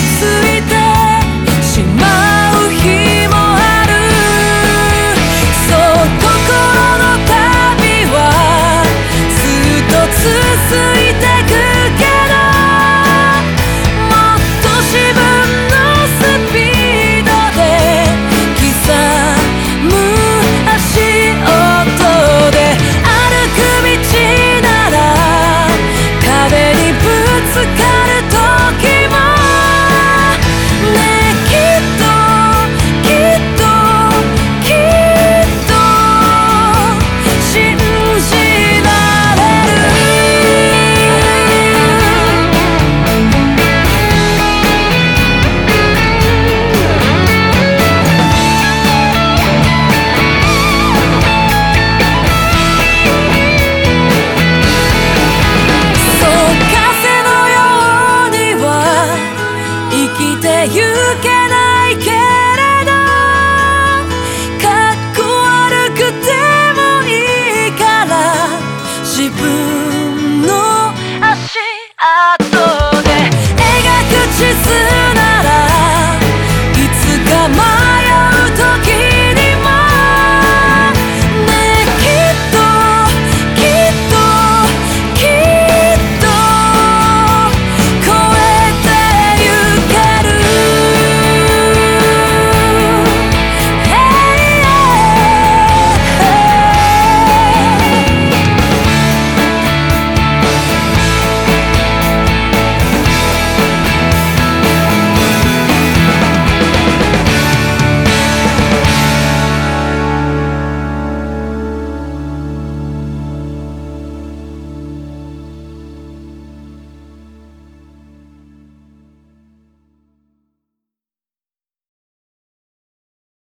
つ